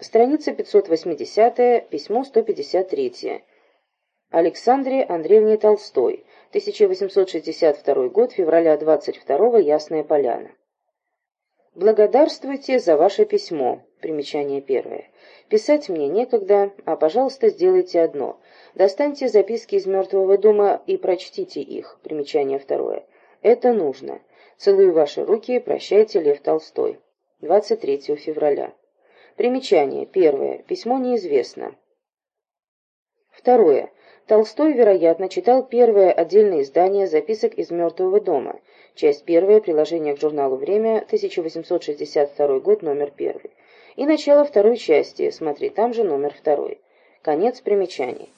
Страница 580, письмо 153. Александре Андреевне Толстой, 1862 год, февраля 22 Ясная Поляна. Благодарствуйте за ваше письмо. Примечание первое. Писать мне некогда, а, пожалуйста, сделайте одно. Достаньте записки из мертвого дома и прочтите их. Примечание второе. Это нужно. Целую ваши руки, прощайте, Лев Толстой. 23 февраля. Примечание. Первое. Письмо неизвестно. Второе. Толстой, вероятно, читал первое отдельное издание записок из «Мертвого дома», часть первая, приложение к журналу «Время», 1862 год, номер первый, и начало второй части, смотри, там же номер второй. Конец примечаний.